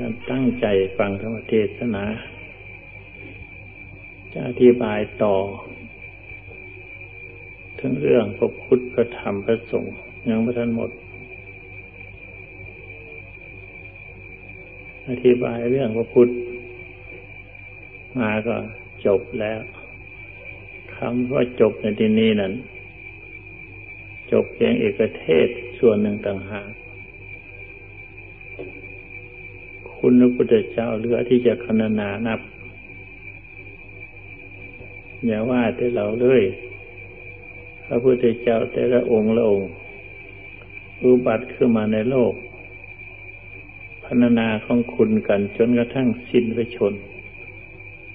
กันตั้งใจฟังธรรมเทศนา จะอธิบายต่อถึงเรื่องพระพุทธพระธรรมพระสงฆ์ยังไม่ทันหมด อธิบายเรื่องพระพุทธ มาก็จบแล้วคำว่าจบในที่นี้นั้น จบเพียงเอกเทศส่วนหนึ่งต่างหาก คุณพระพุทธเจ้าเหลือที่จะคณนานับ อย่าว่าแต่เราเลย พระพุทธเจ้าแต่ละองค์ละองค์อุบัติขึ้นมาในโลกพรรณนาของคุณกันจนกระทั่งสิ้นไปชน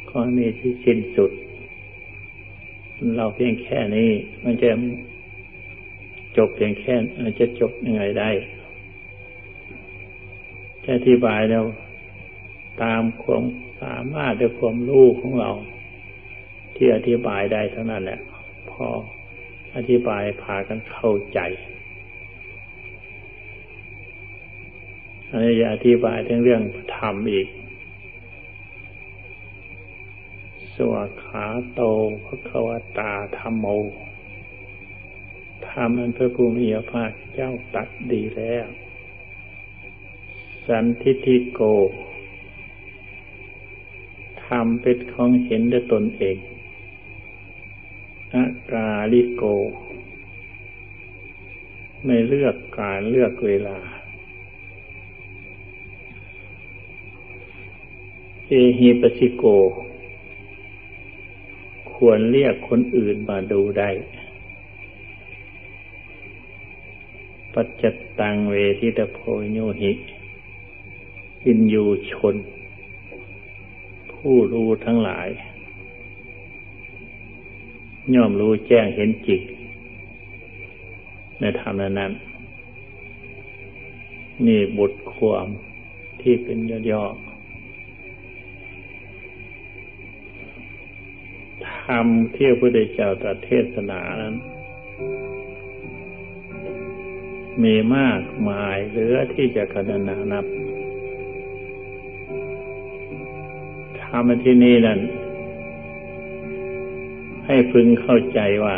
ข้อนี้ที่สิ้นสุด เราเพียงแค่นี้มันจะจบเพียงแค่จะจบยังไงได้จะอธิบายแล้ว ตามความสามารถและความรู้ของเรา ที่อธิบายได้เท่านั้นแหละ พออธิบายพากันเข้าใจอันนี้จะอธิบายทั้งเรื่องธรรมอีก สวขาโตพระควตาธรรมโมธรรมอันพระภูมิพระภาคเจ้าตัดดีแล้ว สันทิทิโก ทำเป็นของเห็นด้วยตนเองอากาลิโก ไม่เลือกการเลือกเวลา เอหิปสิโก ควรเรียกคนอื่นมาดูได้ ปัจจตังเวทิตโพโยหิวินยูชน ผู้รู้ทั้งหลาย ย่อมรู้แจ้งเห็นจิตในธรรมนั้น นี่บทความที่เป็นย่อๆธรรมที่พระพุทธเจ้าตรัสเทศนานั้น มีมากมายเหลือที่จะคณนานับ ทำที่นี่นั่นให้พึงเข้าใจว่า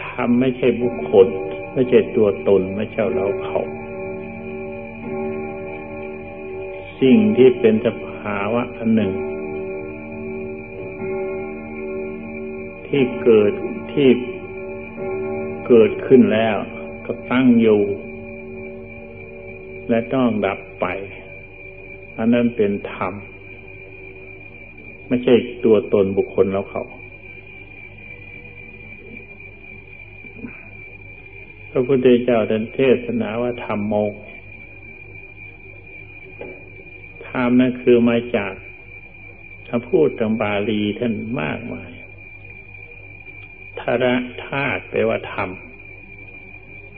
ทำไม่ใช่บุคคล ไม่ใช่ตัวตนไม่ใช่เราเขา สิ่งที่เป็นสภาวะอันหนึ่ง ที่เกิดที่เกิดขึ้นแล้วก็ตั้งอยู่ และต้องดับไป อันนั้นเป็นธรรม ไม่ใช่ตัวตนบุคคลแล้วเขาพระพุทธเจ้าท่านเทศนาว่าธรรมโมธรรมนั่นคือมาจากคำพูดทางบาลีท่านมากมายทาระธาตุแปลว่าธรรม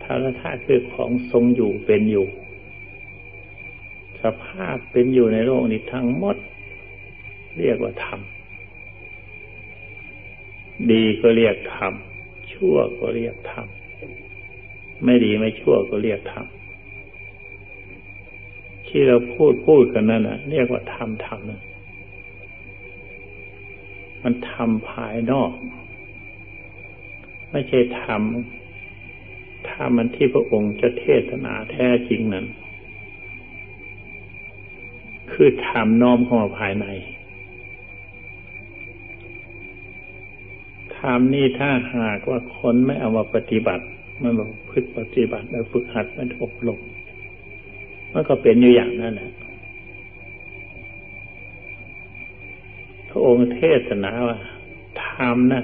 ทาระธาตุคือของทรงอยู่เป็นอยู่ สภาพเป็นอยู่ในโลกนี้ทั้งหมด เรียกว่าธรรม ดีก็เรียกธรรม ชั่วก็เรียกธรรม ไม่ดีไม่ชั่วก็เรียกธรรม ที่เราพูดพูดกันนั่นน่ะเรียกว่าธรรมธรรมนมันทำภายนอก ไม่ใช่ธรรมธรรมมันที่พระองค์จะเทศนาแท้จริงนั้น คือทำน้อมเข้ามาภายในทำนี่ถ้าหากว่าคนไม่เอามาปฏิบัติ มันบอกพึกปฏิบัติแล้วฝึกหัดมันอบรมมันก็เป็นอยู่อย่างนั้นแหละพระองค์เทศนาว่าทำนะ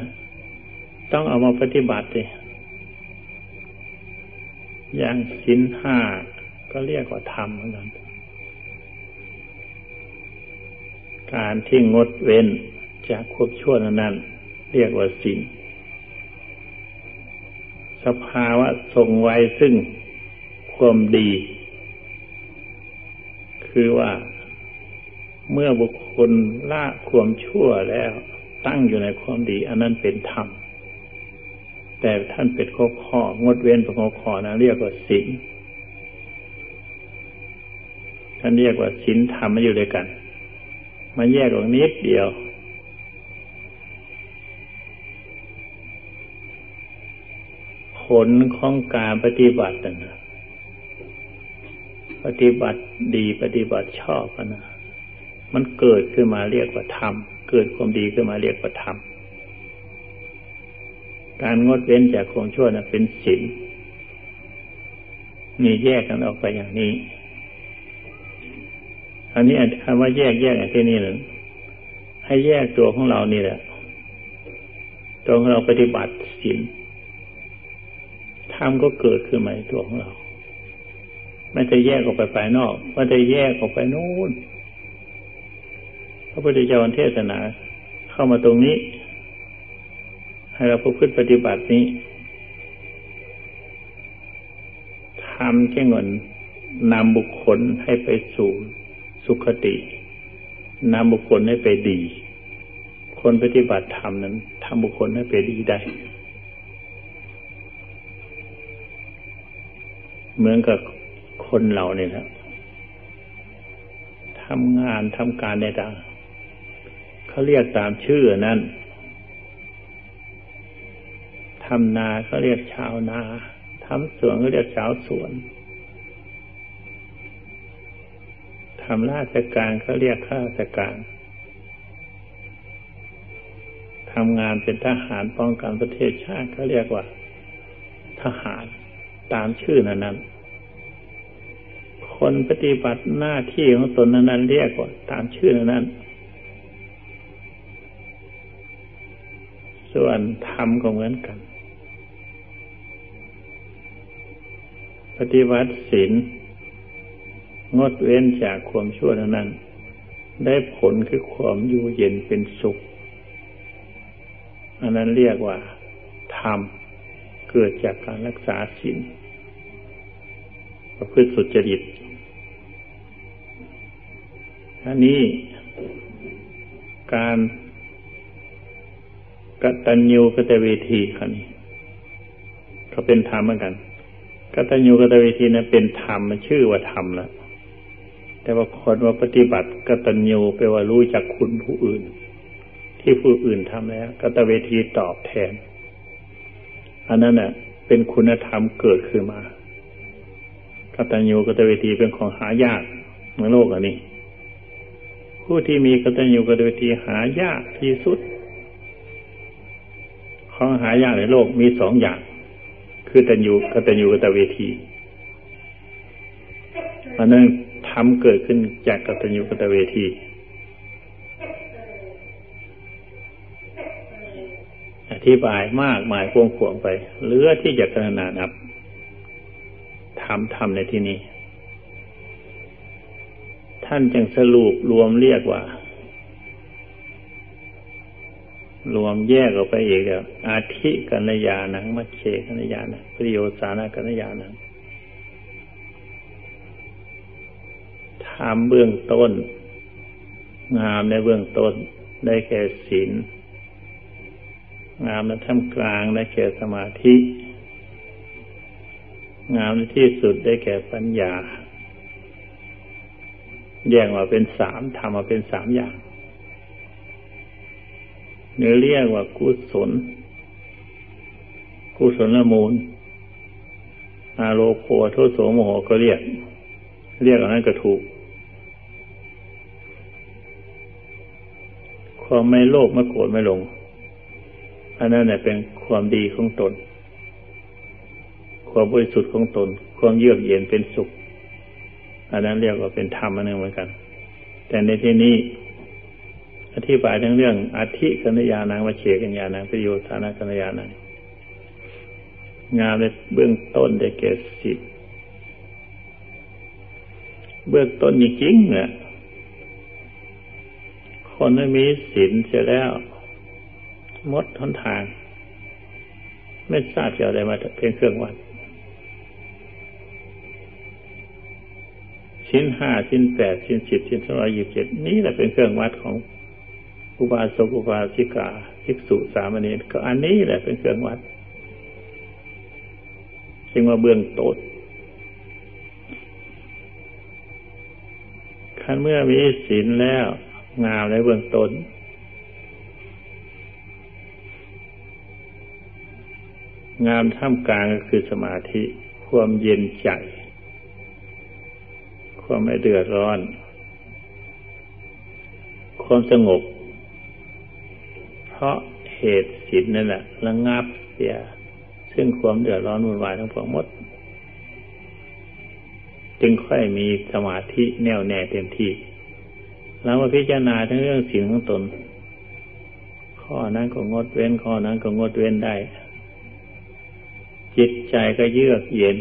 ต้องเอามาปฏิบัติเลยอย่างสินห้าก็เรียกว่าธรรมเหมือนกัน การที่งดเว้นจากควบชั่วนั้น เรียกว่าสิ่งสภาวะทรงไว้ซึ่งความดี คือว่าเมื่อบุคคลละความชั่วแล้วตั้งอยู่ในความดี อันนั้นเป็นธรรม แต่ท่านเป็นข้อข้องดเว้นเป็นข้อข้อนะเรียกว่าสิ่งท่านเรียกว่าศีลธรรมมาอยู่ด้วยกัน มันแยกออกนิดเดียว ผลของการปฏิบัตินะปฏิบัติดีปฏิบัติชอบนะมันเกิดขึ้นมาเรียกว่าธรรม เกิดความดีขึ้นมาเรียกว่าธรรม การงดเว้นจากความชั่วนะเป็นศีลมีแยกกันออกไปอย่างนี้ อันนี้คำว่าแยกแยกอันที่นี่เลยให้แยกตัวของเรานี่แหละ ตัวของเราปฏิบัติศีลธรรมก็เกิดขึ้นมาในตัวของเรา ไม่จะแยกออกไปภายนอกไม่จะแยกออกไปนู่นพระพุทธเจ้าเทศนา เข้ามาตรงนี้ ให้เราพฤติปฏิบัตินี้ทำแค่เงินนำบุคคลให้ไปสู่ สุขตินำบุคคลให้ไปดี คนปฏิบัติธรรมนั้นทำบุคคลให้ไปดีได้ เหมือนกับคนเราเนี่ยนะทำงานทำการในต่างเขาเรียกตามชื่อนั้นทำนาเขาเรียกชาวนาทำสวนก็เรียกชาวสวน ทำราชการเขาเรียกข้าราชการทำงานเป็นทหารป้องกันประเทศชาติเขาเรียกว่า ทหารตามชื่อนั้นคนปฏิบัติหน้าที่ของตนนั้นเรียกว่า ตามชื่อนั้นส่วนธรรมก็เหมือนกัน ปฏิบัติศีล งดเว้นจากความชั่วนั้น ได้ผลคือความอยู่เย็นเป็นสุข อันนั้นเรียกว่าธรรมเกิดจากการรักษาศีลประพฤติสุจริตอันนี้การกตัญญูกตเวทีคันนี้เขาเป็นธรรมเหมือนกันกตัญญูกตเวทีนั้นเป็นธรรมมันชื่อว่าธรรมแล้ว แต่ว่าคนว่าปฏิบัติกตัญญูแปลว่ารู้จักคุณผู้อื่น ที่ผู้อื่นทำแล้วกตเวทีตอบแทน อันนั้นเน่ะ เป็นคุณธรรมเกิดขึ้นมากตัญญูกตเวทีเป็นของหายากในโลกอันนี้ ผู้ที่มีกตัญญูกตเวทีหายากที่สุด ของหายากในโลกมีสองอย่าง คือตัญญูกตัญญูกตเวทีอันนั้น ทำเกิดขึ้นจากกตัญญูกตเวที อธิบายมากมายพวงขวงไปเหลือที่จะขนานับทำทำในที่นี้ ท่านจึงสรุปรวมเรียกว่า รวมแยกออกไปอีกแล้วอาทิกัญญาณังมัชเชกัญญาณังปริโยสานากัญญาณัง ทำเบื้องต้น งามในเบื้องต้นได้แก่ศีลงามในท่ามกลางได้แก่สมาธิ งามในที่สุดได้แก่ปัญญา แยกมาเป็นสามทำมาเป็นสามอย่างเนื้อเรียกว่ากุศล กุศลละมูล อาโลโคโทโสโมโหก็เรียก เรียกอันนั้นก็ถูก ความไม่โลภไม่โกรธไม่หลง อันนั้นเนี่ยเป็นความดีของตน ความบริสุทธิ์ของตน ความเยือกเย็นเป็นสุข อันนั้นเรียกว่าเป็นธรรมอันหนึ่งเหมือนกัน แต่ในที่นี้อธิบายทั้งเรื่องอธิกัญญาณังวเชกัญญาณังประโยชน์ฐานะกัญญาณังงานในเบื้องต้นได้แก่สิทธิ์เบื้องต้นจริงๆเนี่ย คนไม่มีศีลเสียแล้วมดทนทาง ไม่ทราบจะอะไรมาเป็นเครื่องวัดชิ้นห้าชิ้นแปดชิ้นสิบชิ้นสองร้อยยี่สิบเจ็ดนี่แหละเป็นเครื่องวัดของอุบาสกอุบาสิกาภิกษุสามเณรก็อันนี้แหละเป็นเครื่องวัดจึงมาเบื้องต้นขั้นเมื่อมีศีลแล้ว งามในเบื้องต้น งามท่ามกลางก็คือสมาธิ ความเย็นใจ ความไม่เดือดร้อน ความสงบ เพราะเหตุศีลนั่นแหละระงับเสีย ซึ่งความเดือดร้อนวุ่นวายทั้งปวงหมด จึงค่อยมีสมาธิแน่วแน่เต็มที่ แล้วมาพิจารณาทั้งเรื่องสิ่งของตน ข้อนั้นก็งดเว้น ข้อนั้นก็งดเว้นได้ จิตใจก็เยือกเย็น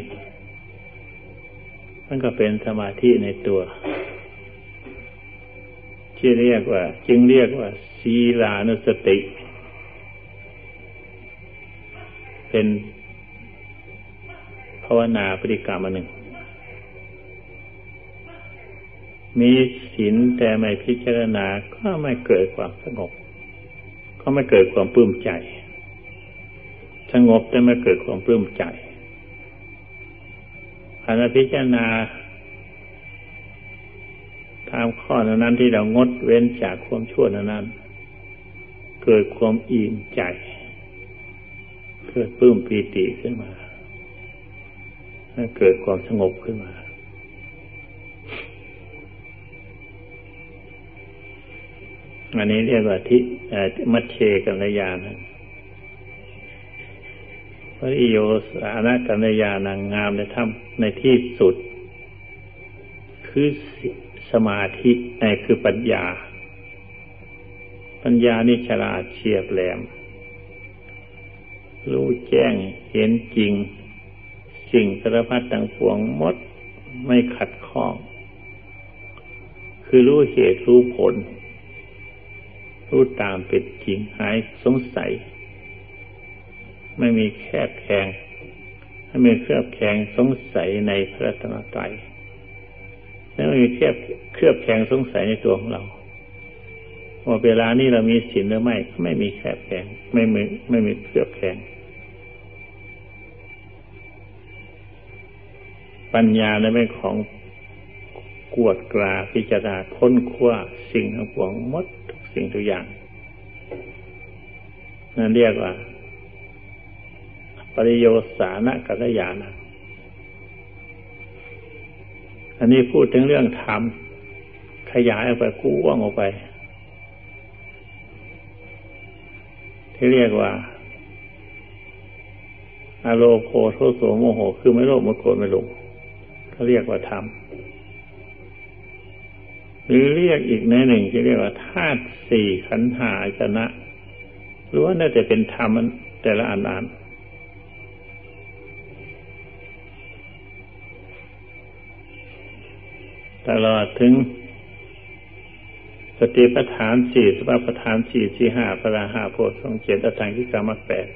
มันก็เป็นสมาธิในตัว ที่เรียกว่า จึงเรียกว่า ศีลานุสติ เป็นภาวนาปฏิกรรมอันหนึ่ง มีศีลแต่ไม่พิจารณาก็ไม่เกิดความสงบ ก็ไม่เกิดความปลื้มใจ สงบแต่ไม่เกิดความปลื้มใจอันพิจารณาตามข้อนั้นที่เรางดเว้นจากความชั่วนั้น เกิดความอิ่มใจ เกิดปลื้มปีติขึ้นมา เกิดความสงบขึ้นมา อันนี้เรียกว่าทิมัชเชกัลยานะพระอิโยสานกัญญานางงามในถ้ำในที่สุด คือสมาธิในคือปัญญา ปัญญานี่ฉลาดเฉียบแหลม รู้แจ้งเห็นจริง สิ่งสารพัดต่างปวงมดไม่ขัดข้อง คือรู้เหตุรู้ผล รู้ตามเป็นจริงหายสงสัย ไม่มีแคบแข็งไม่มีเครือบแข็งสงสัยในพระธรรมไตรและไม่มีเครือบเครือบแข็งสงสัยในตัวของเราว่าเวลานี้เรามีศีลหรือไม่ไม่มีแคบแข็งไม่มีไม่มีเครือบแข็งปัญญาในเป็นของกวดกราพิจารณาค้นคว้าสิ่งทั้งปวงมด สิ่งทุกอย่างนั่นเรียกว่า ปริโยสานะกัลยาณะอันนี้พูดถึงเรื่องธรรมขยายออกไปกู้ว่างออกไป ที่เรียกว่าอโลโคโทโสโมโห คือไม่โลภไม่โกรธไม่หลงเขาเรียกว่าธรรม หรือเรียกอีกในหนึ่งที่เรียกว่าธาตุสี่ขันธ์หาชนะรู้ว่าน่าจะเป็นธรรมแต่ละอันอันตลอดถึงสติปัฏฐานสี่สภาปัฏฐานสี่สี่ห้าพระห้าโพธิ์ทรงเจ็ดอังคิกรรมแปด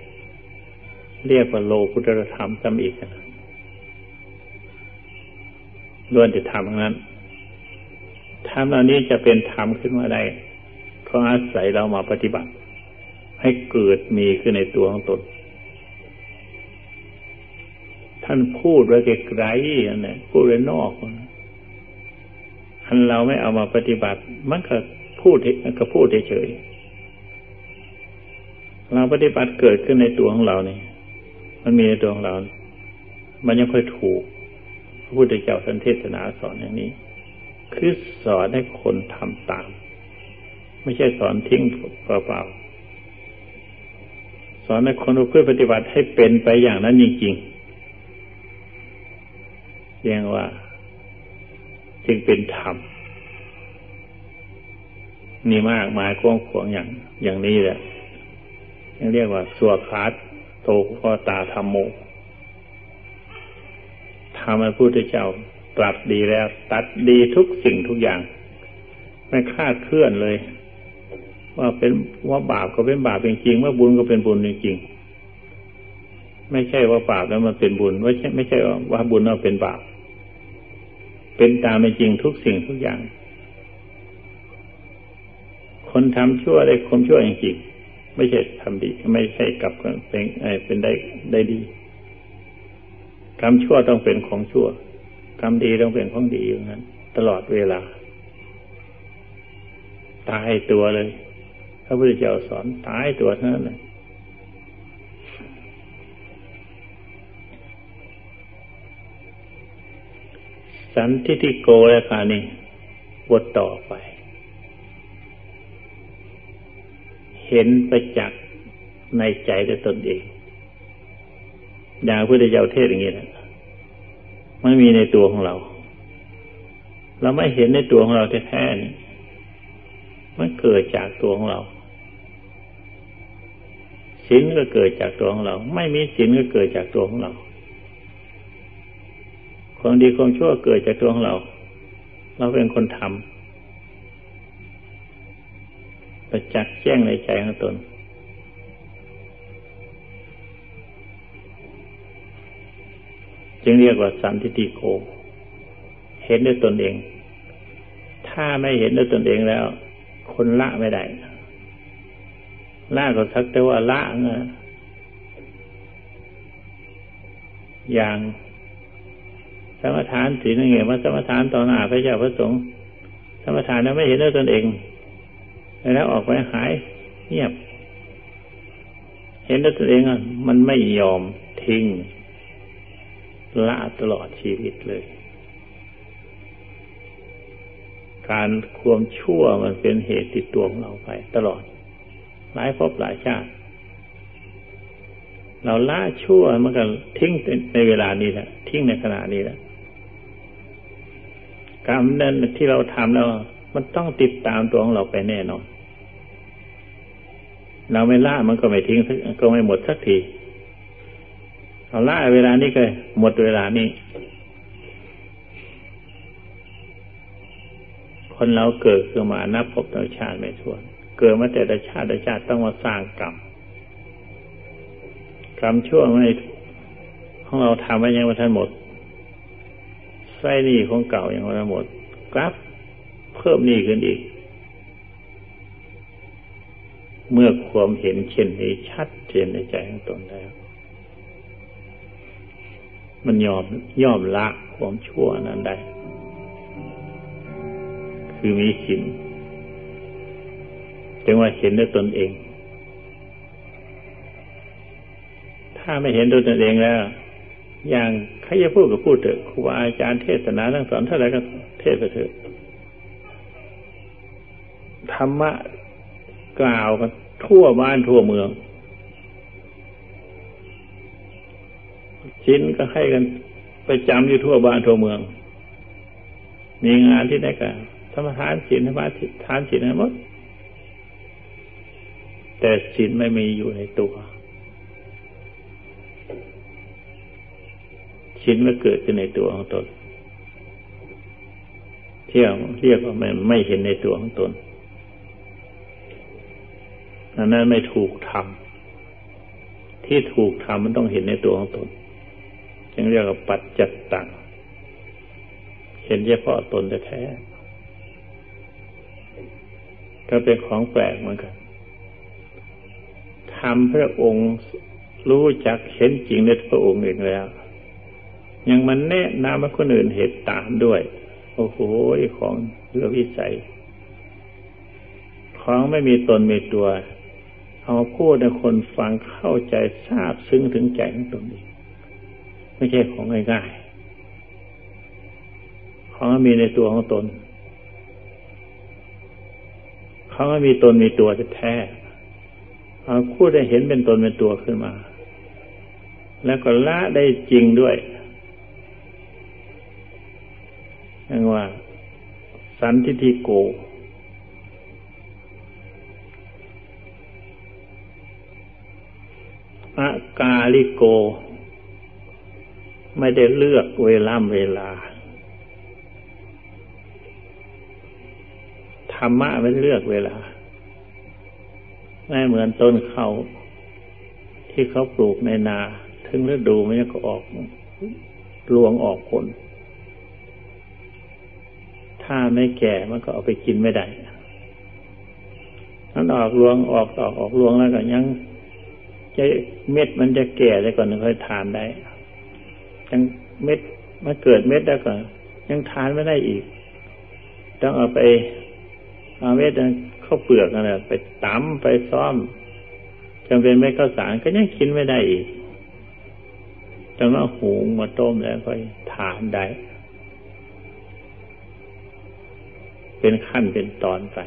เรียกว่าโลกุตรธรรมจำอีกนะล้วนจะทำทั้งนั้น รรมเหล่านี้จะเป็นธรรมขึ้นมาได้เพราะอาศัยเรามาปฏิบัติ ให้เกิดมีขึ้นในตัวของตน ท่านพูดไว้ไกลๆนะพูดไว้นอกนะอันเราไม่เอามาปฏิบัติ มันก็พูดก็พูดเฉยเราปฏิบัติเกิดขึ้นในตัวของเราเนี่ยมันมีในตัวของเรา มันยังค่อยถูก พระพุทธเจ้าสันเทศนาสอนอย่างนี้ คือสอนให้คนทำตาม ไม่ใช่สอนทิ้งเปล่าๆสอนให้คนเพื่อปฏิบัติให้เป็นไปอย่างนั้นจริงๆเรียกว่า จึงเป็นธรรมนี่มากมายกว้างขวางอย่าง อย่างนี้แหละเรียกว่าสัวขาดโตข้อตาธรรมโมธรรมพระพุทธเจ้า ตรัสดีแล้ว ตัดดีทุกสิ่งทุกอย่าง ไม่คาดเคลื่อนเลย ว่าเป็นว่าบาปก็เป็นบาปจริงๆว่าบุญก็เป็นบุญจริงๆไม่ใช่ว่าบาปแล้วมันเป็นบุญไม่ใช่ไม่ใช่ว่าบุญแล้วเป็นบาปเป็นตามเป็นจริงทุกสิ่งทุกอย่าง คนทำชั่วได้คนชั่วจริงๆไม่ใช่ทำดี ไม่ใช่กลับเป็นเป็นได้ได้ดีกรรมชั่วต้องเป็นของชั่ว กรรมดีต้องเป็นของดีอย่างนั้น ตลอดเวลา ตายตัวเลยพระพุทธเจ้าสอนตายตัวเท่านั้นเลยสันทิทิโกแล้วค่ะนี่บทต่อไป เห็นประจักษ์ในใจด้วยตนเองอย่างพระพุทธเจ้าเทศอย่างนี้นะ ไม่มีในตัวของเรา เราไม่เห็นในตัวของเราแท้ๆนี่มันเกิดจากตัวของเราศีลก็เกิดจากตัวของเรา ไม่มีศีลก็เกิดจากตัวของเราความดีความชั่วเกิดจากตัวของเรา เราเป็นคนทำประจักษ์แจ้งในใจของตน จึงเรียกว่าสันติติโก เห็นด้วยตนเอง ถ้าไม่เห็นด้วยตนเองแล้ว คนละไม่ได้ ละก็สักแต่ว่าละนะอย่างสมถานศีลเงี้ยมาสมถานต่อหน้าพระเจ้าพระสงฆ์สมถานนั้นไม่เห็นด้วยตนเอง แล้วออกไปหายเงียบ เห็นด้วยตนเองมันไม่ยอมทิ้ง ละตลอดชีวิตเลย การความชั่วมันเป็นเหตุติดตัวของเราไป ตลอด หลายภพหลายชาติ เราละชั่วมันก็ทิ้งในเวลานี้แหละ ทิ้งในขณะนี้แหละกรรมนั้นที่เราทำแล้ว มันต้องติดตามตัวของเราไปแน่นอนเราไม่ล่ามันก็ไม่ทิ้งก็ไม่หมดสักที เอาล่เวลานี้ก็หมดเวลานี้ คนเราเกิดขึ้นมานับพบต่ชาติไม่ท้วน เกิดมาแต่ละชาติละชาติต้องมาสร้างกรรมกรรมชั่วไม่ของเราทำไว้ยังไม่ทันหมดไส้หนี้ของเก่าอย่างไรหมดกลับเพิ่มหนี้ขึ้นอีก เมื่อความเห็นเช่นนี้ชัดเจนในใจของตนแล้ว มันยอมยอมละความชั่วนั้นได้ คือมีสินจึงว่าเห็นด้วยตนเอง ถ้าไม่เห็นด้วยตนเองแล้ว อย่างใครจะพูดก็พูดเถอะครูบาอาจารย์เทศนาทั้งสอนเท่าไรก็เทศไปเถอะธรรมะกล่าวกันทั่วบ้านทั่วเมือง ชิ้นก็ให้กันไปจำอยู่ทั่วบ้านทั่วเมือง มีงานที่ไหนกันสมทานศีลธรรมทานศีลหมด แต่ศีลไม่มีอยู่ในตัวชิ้นมาเกิดขึ้นในตัวของตนเที่ยวเรียกว่าไม่ไม่เห็นในตัวของตนอันนั้นไม่ถูกทำที่ถูกทำมันต้องเห็นในตัวของตน จึงเรียกว่าปัจจัตตัง เห็นเฉพาะตนแท้ก็เป็นของแปลกเหมือนกันทำพระองค์รู้จักเห็นจริงในพระองค์เองแล้ว ยังมันแนะนำให้คนอื่นเห็นตามด้วย โอ้โหของเรือวิสัย ของไม่มีตนมีตัว เอาพูดให้คนฟังเข้าใจทราบซึ้งถึงใจของตนเอง ไม่ใช่ของง่ายๆของมีในตัวของตน เขาไม่มีตนมีตัวจะแท้เอาพูดได้เห็นเป็นตนเป็นตัวขึ้นมา แล้วก็ละได้จริงด้วยเรียกว่า สันทิฏฐิโกอากาลิโก ไม่ได้เลือกเวลาเวลา ธรรมะไม่เลือกเวลา ไม่เหมือนต้นเขาที่เขาปลูกในนา ถึงฤดูมันก็ออกรวงออกผล ถ้าไม่แก่มันก็เอาไปกินไม่ได้มันออกรวงออกออกออกรวงแล้วก็ยังจะเม็ดมันจะแก่ได้ก่อนถึงค่อยทานได้ ยังเม็ดมันเกิดเม็ดได้ก่อนยังทานไม่ได้อีก ต้องเอาไปเอาเม็ดข้าวเปลือกนั่นแหละไปตำไปซ้อมจำเป็นไม่ข้าวสารก็ยังกินไม่ได้อีกต้องเอาหุงมาต้มแล้วค่อยทานได้ เป็นขั้นเป็นตอนไป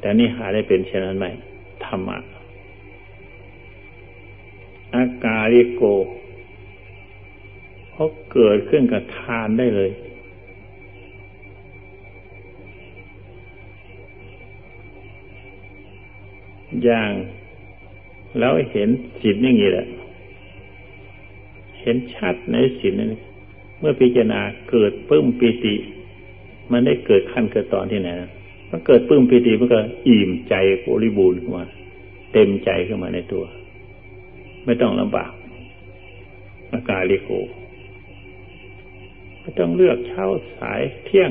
แต่นี่หาได้เป็นเช่นนั้นไหมธรรมะอากาลิโก ราะเกิดขึ้นกับทานได้เลย อย่างแล้วเห็นสินอย่างนี้แหละ เห็นชัดในสินนั้นเมื่อพิจารณาเกิดปึ้มปิติ มันได้เกิดขั้นเกิดตอนที่ไหนนะมันเกิดปึ้มปิติมันก็อิ่มใจบริบูรณ์ขึ้นมา เต็มใจขึ้นมาในตัว ไม่ต้องลำบากอากาลิโก ไม่ต้องเลือกเช้าสายเที่ยง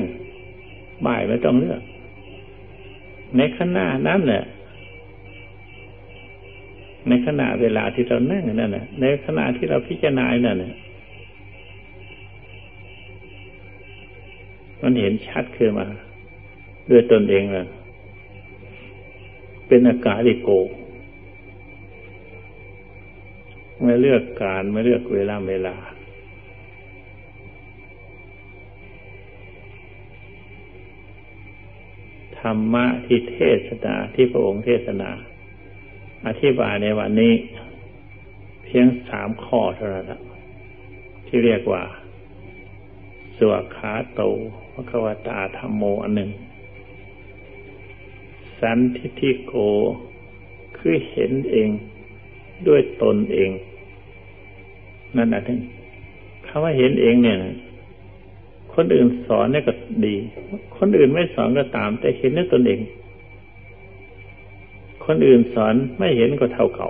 บ่ายไม่ต้องเลือก ในขณะนั้นแหละในขณะเวลาที่เรานั่งนั่นแหละในขณะที่เราพิจารณานั่นแหละมันเห็นชัดขึ้นมาด้วยตนเองเลยเป็นอากาลิโก ไม่เลือกการไม่เลือกเวลาเวลา ธรรมะที่เทศนาที่พระองค์เทศนา อธิบายในวันนี้ เพียงสามข้อเท่านั้นที่เรียกว่าสวขาโตพระควตาธรรมโมอันหนึ่ง สันทิทิโก คือเห็นเองด้วยตนเอง นั่นแหละท่านคำว่าเห็นเองเนี่ย คนอื่นสอนเนี่ยก็ ดี คนอื่นไม่สอนก็ตาม แต่เห็นด้วยตนเอง คนอื่นสอนไม่เห็นก็เท่าเขา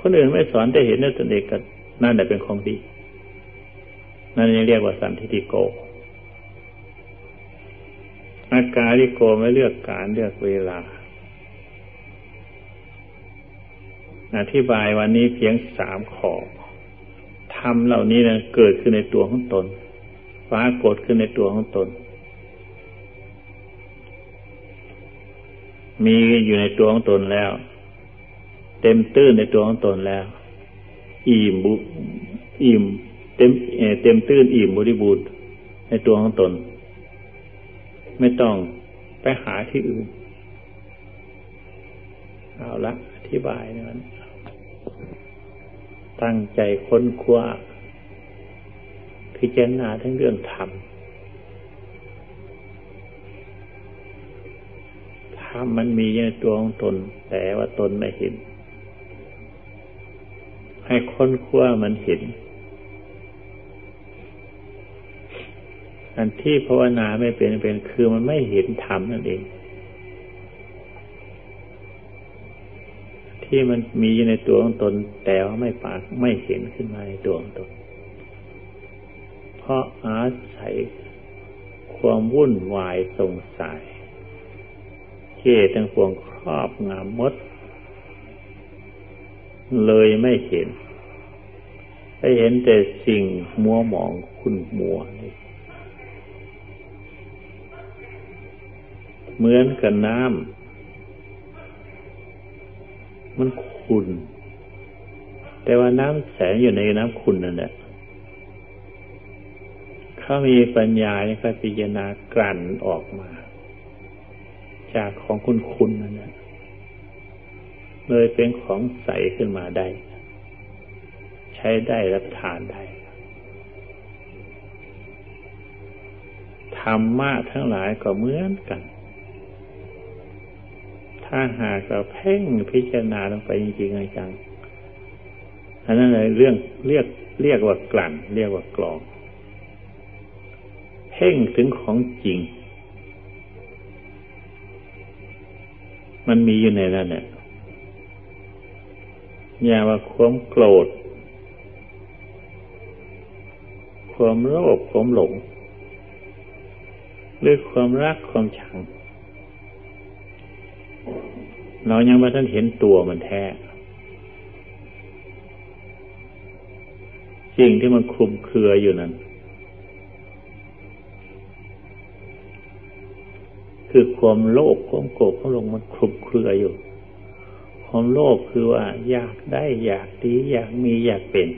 คนอื่นไม่สอนแต่เห็นด้วยตนเองก็นั่นแหละเป็นของดี นั่นยังเรียกว่าสันทิติโกอาการิโกไม่เลือกการเลือกเวลา อธิบายวันนี้เพียงสามข้อทำเหล่านี้นะเกิดขึ้นในตัวของตน ฟ้ากดขึ้นในตัวของตน มีอยู่ในตัวของตนแล้ว เต็มตื้นในตัวของตนแล้ว อิ่มบุอิ่ม เต็มเต็มตื้นอิ่มบริบูรณ์ในตัวของตน ไม่ต้องไปหาที่อื่น เอาละอธิบายนะมันตั้งใจค้นคว้า พิจารณาทั้งเรื่องธรรมธรรมมันมีในตัวของตน แต่ว่าตนไม่เห็น ให้ค้นคว้ามันเห็น อันที่ภาวนาไม่เป็นเป็นคือมันไม่เห็นธรรมนั่นเอง ที่มันมีในตัวของตน แต่ว่าไม่ปากไม่เห็นขึ้นมาในตัวของตน เพราะอาศัยความวุ่นวายสงสัยเจตั้งพวงครอบงามมด เลยไม่เห็นไปเห็นแต่สิ่งมัวหมองคุณมัว เหมือนกับน้ำมันขุนแต่ว่าน้ำแสงอยู่ในน้ำขุนนั่นแหละ เขามีปัญญาเนี่ยก็พิจารณากลั่นออกมา จากของคุณคุณนั่นแหละเลยเป็นของใสขึ้นมาได้ ใช้ได้รับทานได้ธรรมะทั้งหลายก็เหมือนกัน ถ้าหากเราเพ่งพิจารณาลงไปจริงๆจังอันนั้นเลยเรื่องเรียกเรียกว่ากลั่น เรียกว่ากรอง พ่งถึงของจริง มันมีอยู่ในนั้นเนี่ยอย่าว่าความโกรธ ความโลภความหลง หรือความรักความชัง เรายังไม่ท่านเห็นตัวมันแท้สิ่งที่มันคลุมเครืออยู่นั้น ความโลภความโกรธความหลงมันคลุมเครืออยู่ ความโลภคือว่า อยากได้อยากดีอยากมีอยากเป็น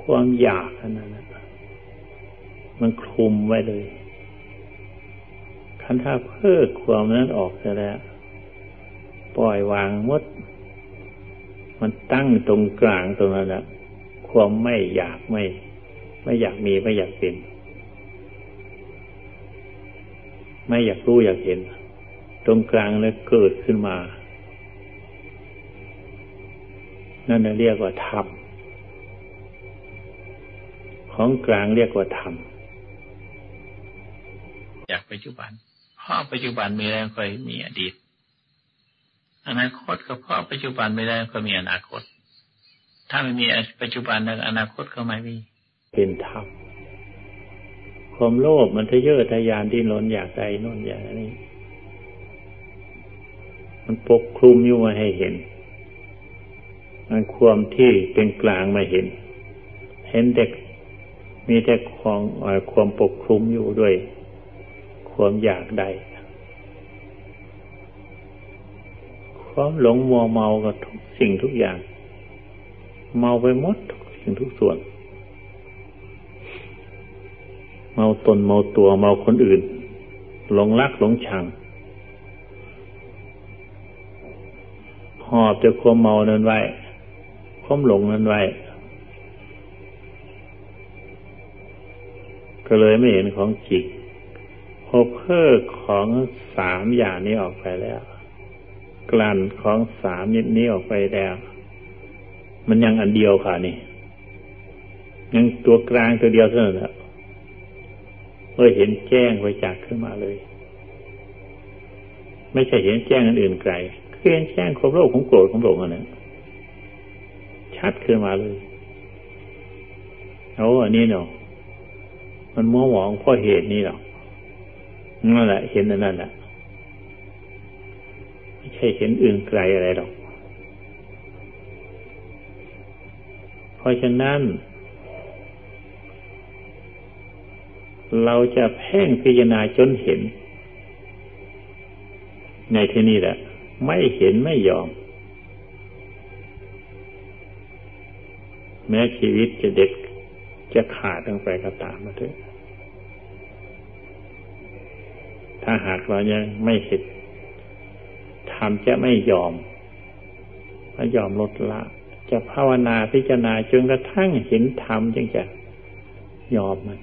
ความอยากนั้นนะมันคลุมไว้เลยคันถ้าเพิกความนั้นออกแล้ว ปล่อยวางมด มันตั้งตรงกลางตรงนั้นแหละความไม่อยากไม่ ไม่อยากมีไม่อยากเป็น ไม่อยากรู้อยากเห็น ตรงกลางเลยเกิดขึ้นมา นั่นเรียกว่าธรรม ของกลางเรียกว่าธรรมอยากปัจจุบันเพราะปัจจุบันไม่ได้ก็มีอดีต อนาคตก็เพราะปัจจุบันไม่ได้ก็มีอนาคต ถ้าไม่มีปัจจุบันแล้วอนาคตก็ไม่มี เป็นธรรม ความโลภมันทะเยอทะยานดิ้นรนอยากได้นนอย่างนี้ มันปกคลุมอยู่มาให้เห็น มันความที่เป็นกลางมาเห็น เห็นเด็กมีแต่ความความปกคลุมอยู่ด้วย ความอยากได้ความหลงมัวเมากับทุกสิ่งทุกอย่าง เมาไปหมดทุกสิ่งทุกส่วน เมาตนเมาตัวเมาคนอื่น หลงรักหลงชังหอบจะความเมานั้นไว้ความหลงนั้นไว้ก็เลยไม่เห็นของจริงพอเพิกของสามอย่างนี้ออกไปแล้ว กลั่นของสามนิดนี้ออกไปแล้ว มันยังอันเดียวค่ะนี่ยังตัวกลางตัวเดียวเท่านั้นแหละ เมื่อเห็นแจ้งไปจากขึ้นมาเลย ไม่ใช่เห็นแจ้งอันอื่นไกลคือเห็นแจ้งความโลภของโกรธของหลงอันนั้นชัดขึ้นมาเลยเอาอันนี้เนาะมันมัวหมองเพราะเหตุนี้หรอกนั่นแหละ เห็นนั่นแหละไม่ใช่เห็นอื่นไกลอะไรหรอก เพราะฉะนั้น เราจะเพ่งพิจารณาจนเห็น ในที่นี้แหละ ไม่เห็นไม่ยอม แม้ชีวิตจะเด็กจะขาดลงไปก็ตามมาเถอะ ถ้าหากเรายังไม่เห็นทำจะไม่ยอมไม่ยอมลดละ จะภาวนาพิจารณาจนกระทั่งเห็นธรรมจึงจะยอมมัน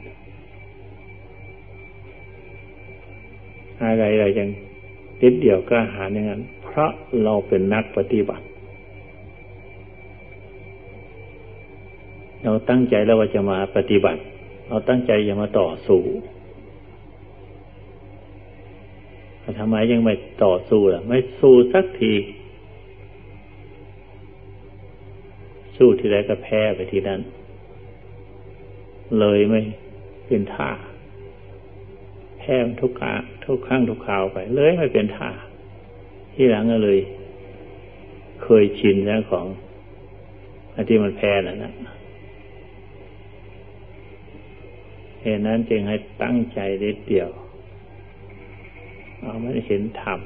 อะไรอะไรยังนิดเดียวก็หาอย่างนั้น เพราะเราเป็นนักปฏิบัติ เราตั้งใจแล้วว่าจะมาปฏิบัติ เราตั้งใจจะมาต่อสู้ทำไมยังไม่ต่อสู้ล่ะ ไม่สู้สักที สู้ที่ไรก็แพ้ไปที่นั่นเลยไม่เป็นท่า แพ้ทุกครั้งทุกครั้งทุกคราวไป เลยไม่เป็นท่า ที่หลังก็เลย เคยชินแล้วของอันที่มันแพ้นั่นนะเหตุนั้นจึงให้ตั้งใจเด็ดเดี่ยว เอาไม่เห็นธรรม